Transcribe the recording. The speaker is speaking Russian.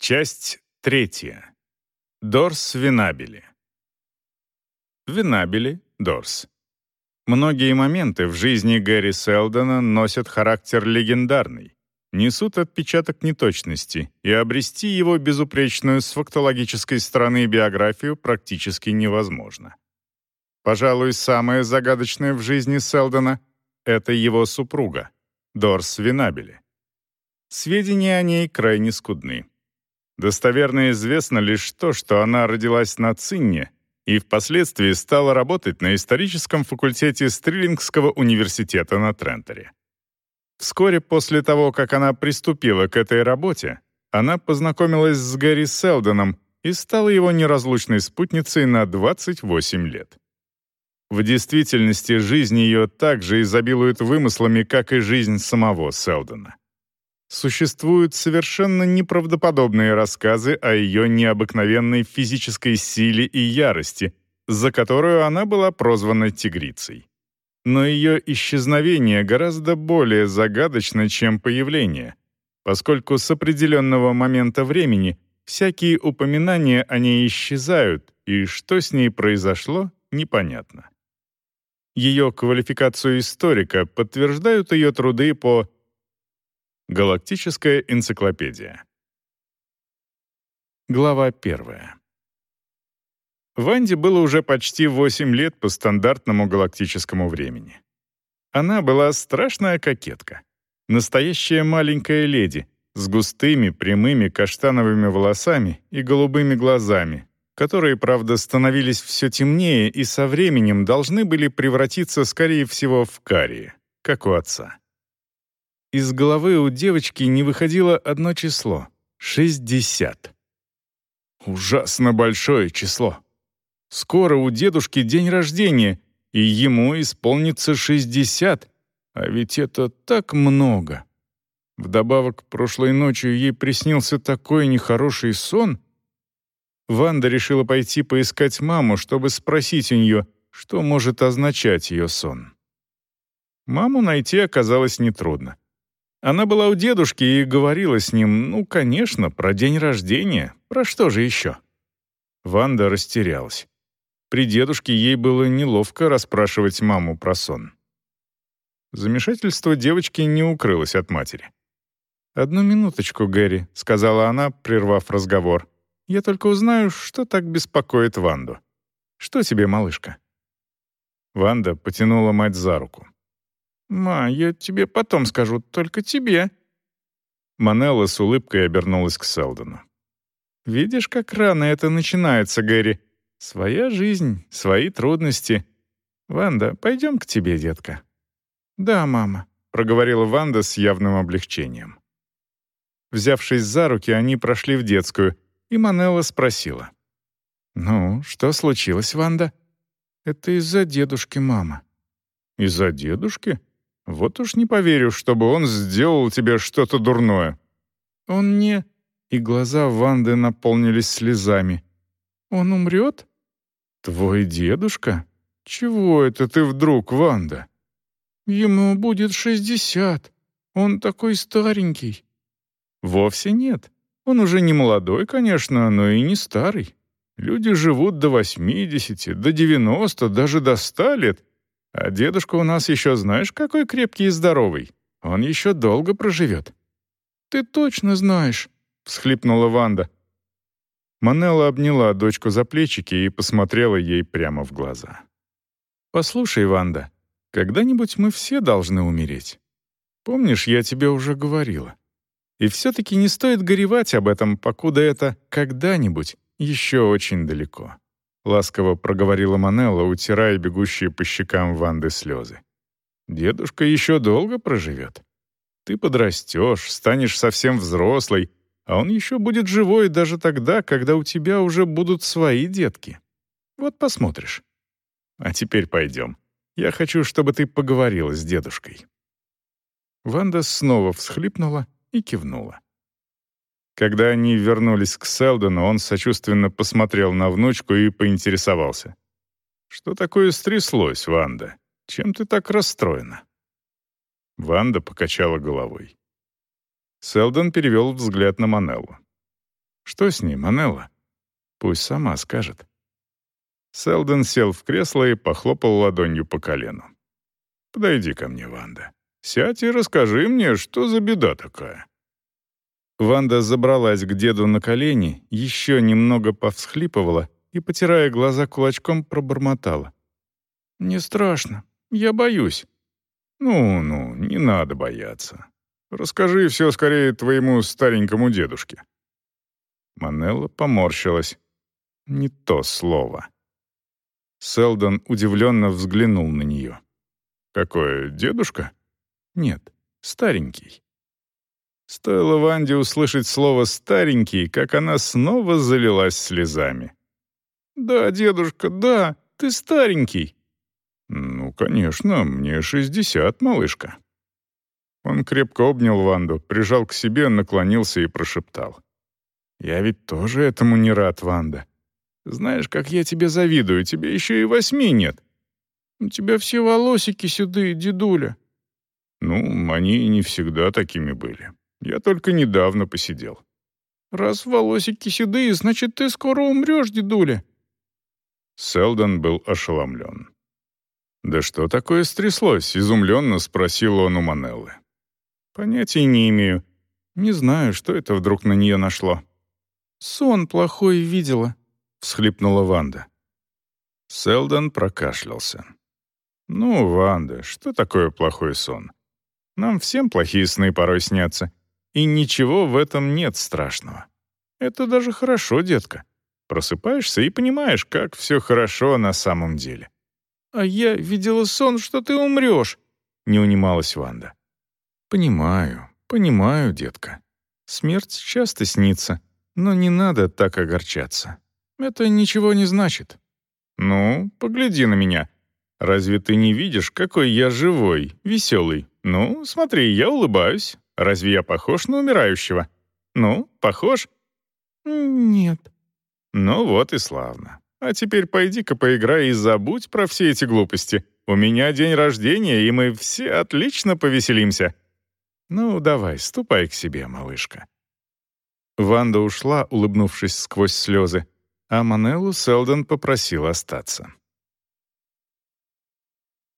Часть третья. Дорс Винабели. Винабели, Дорс. Многие моменты в жизни Гэри Селдона носят характер легендарный, несут отпечаток неточности, и обрести его безупречную с фактологической стороны биографию практически невозможно. Пожалуй, самое загадочное в жизни Селдона — это его супруга, Дорс Винабели. Сведения о ней крайне скудны. Достоверно известно лишь то, что она родилась на Цинне и впоследствии стала работать на историческом факультете Стрелингского университета на Тренторе. Вскоре после того, как она приступила к этой работе, она познакомилась с Гэри Селдоном и стала его неразлучной спутницей на 28 лет. В действительности жизнь ее также изобилует вымыслами, как и жизнь самого Селдона существуют совершенно неправдоподобные рассказы о ее необыкновенной физической силе и ярости, за которую она была прозвана тигрицей. Но ее исчезновение гораздо более загадочно, чем появление, поскольку с определенного момента времени всякие упоминания о ней исчезают, и что с ней произошло, непонятно. Ее квалификацию историка подтверждают ее труды по Галактическая энциклопедия. Глава 1. Ванде было уже почти 8 лет по стандартному галактическому времени. Она была страшная кокетка. Настоящая маленькая леди с густыми, прямыми каштановыми волосами и голубыми глазами, которые, правда, становились все темнее и со временем должны были превратиться, скорее всего, в карие, как у отца. Из головы у девочки не выходило одно число — 60. Ужасно большое число. Скоро у дедушки день рождения, и ему исполнится 60, а ведь это так много. Вдобавок, прошлой ночью ей приснился такой нехороший сон. Ванда решила пойти поискать маму, чтобы спросить у нее, что может означать ее сон. Маму найти оказалось нетрудно. Она была у дедушки и говорила с ним, ну, конечно, про день рождения, про что же еще? Ванда растерялась. При дедушке ей было неловко расспрашивать маму про сон. Замешательство девочки не укрылось от матери. «Одну минуточку, Гэри», — сказала она, прервав разговор. «Я только узнаю, что так беспокоит Ванду. Что тебе, малышка?» Ванда потянула мать за руку. «Ма, я тебе потом скажу, только тебе». Манелла с улыбкой обернулась к Селдону. «Видишь, как рано это начинается, Гэри. Своя жизнь, свои трудности. Ванда, пойдем к тебе, детка». «Да, мама», — проговорила Ванда с явным облегчением. Взявшись за руки, они прошли в детскую, и Манелла спросила. «Ну, что случилось, Ванда?» «Это из-за дедушки, мама». «Из-за дедушки?» Вот уж не поверю, чтобы он сделал тебе что-то дурное». «Он не...» И глаза Ванды наполнились слезами. «Он умрет?» «Твой дедушка? Чего это ты вдруг, Ванда?» «Ему будет шестьдесят. Он такой старенький». «Вовсе нет. Он уже не молодой, конечно, но и не старый. Люди живут до восьмидесяти, до девяносто, даже до ста лет, а дедушка у нас еще знаешь, какой крепкий и здоровый. Он еще долго проживет». «Ты точно знаешь», — всхлипнула Ванда. Манелла обняла дочку за плечики и посмотрела ей прямо в глаза. «Послушай, Ванда, когда-нибудь мы все должны умереть. Помнишь, я тебе уже говорила. И все-таки не стоит горевать об этом, покуда это «когда-нибудь» еще очень далеко. — ласково проговорила Манелла, утирая бегущие по щекам Ванды слезы. «Дедушка еще долго проживет. Ты подрастешь, станешь совсем взрослой, а он еще будет живой даже тогда, когда у тебя уже будут свои детки. Вот посмотришь. А теперь пойдем. Я хочу, чтобы ты поговорила с дедушкой». Ванда снова всхлипнула и кивнула. Когда они вернулись к Селдону, он сочувственно посмотрел на внучку и поинтересовался. «Что такое стряслось, Ванда? Чем ты так расстроена?» Ванда покачала головой. Селдон перевел взгляд на Манеллу. «Что с ней, Манелла?» «Пусть сама скажет». Селден сел в кресло и похлопал ладонью по колену. «Подойди ко мне, Ванда. Сядь и расскажи мне, что за беда такая». Ванда забралась к деду на колени, еще немного повсхлипывала и, потирая глаза кулачком, пробормотала. «Не страшно. Я боюсь». «Ну-ну, не надо бояться. Расскажи все скорее твоему старенькому дедушке». Манелла поморщилась. Не то слово. Селдон удивленно взглянул на нее. «Какой, дедушка?» «Нет, старенький». Стоило Ванде услышать слово «старенький», как она снова залилась слезами. «Да, дедушка, да, ты старенький». «Ну, конечно, мне шестьдесят, малышка». Он крепко обнял Ванду, прижал к себе, наклонился и прошептал. «Я ведь тоже этому не рад, Ванда. Знаешь, как я тебе завидую, тебе еще и восьми нет. У тебя все волосики седые, дедуля». «Ну, они не всегда такими были. Я только недавно посидел». «Раз волосики седые, значит, ты скоро умрешь, дедуля». Селдон был ошеломлен. «Да что такое стряслось?» — изумленно спросил он у Манеллы. «Понятия не имею. Не знаю, что это вдруг на нее нашло». «Сон плохой видела», — всхлипнула Ванда. Селдон прокашлялся. «Ну, Ванда, что такое плохой сон? Нам всем плохие сны порой снятся, и ничего в этом нет страшного. Это даже хорошо, детка. Просыпаешься и понимаешь, как все хорошо на самом деле». «А я видела сон, что ты умрешь», — не унималась Ванда. «Понимаю, понимаю, детка. Смерть часто снится, но не надо так огорчаться. Это ничего не значит. Ну, погляди на меня. Разве ты не видишь, какой я живой, веселый? Ну, смотри, я улыбаюсь. Разве я похож на умирающего? Ну, похож? Нет. Ну вот и славно. А теперь пойди-ка поиграй и забудь про все эти глупости. У меня день рождения, и мы все отлично повеселимся. Ну, давай, ступай к себе, малышка». Ванда ушла, улыбнувшись сквозь слезы, а Манеллу Селдон попросил остаться.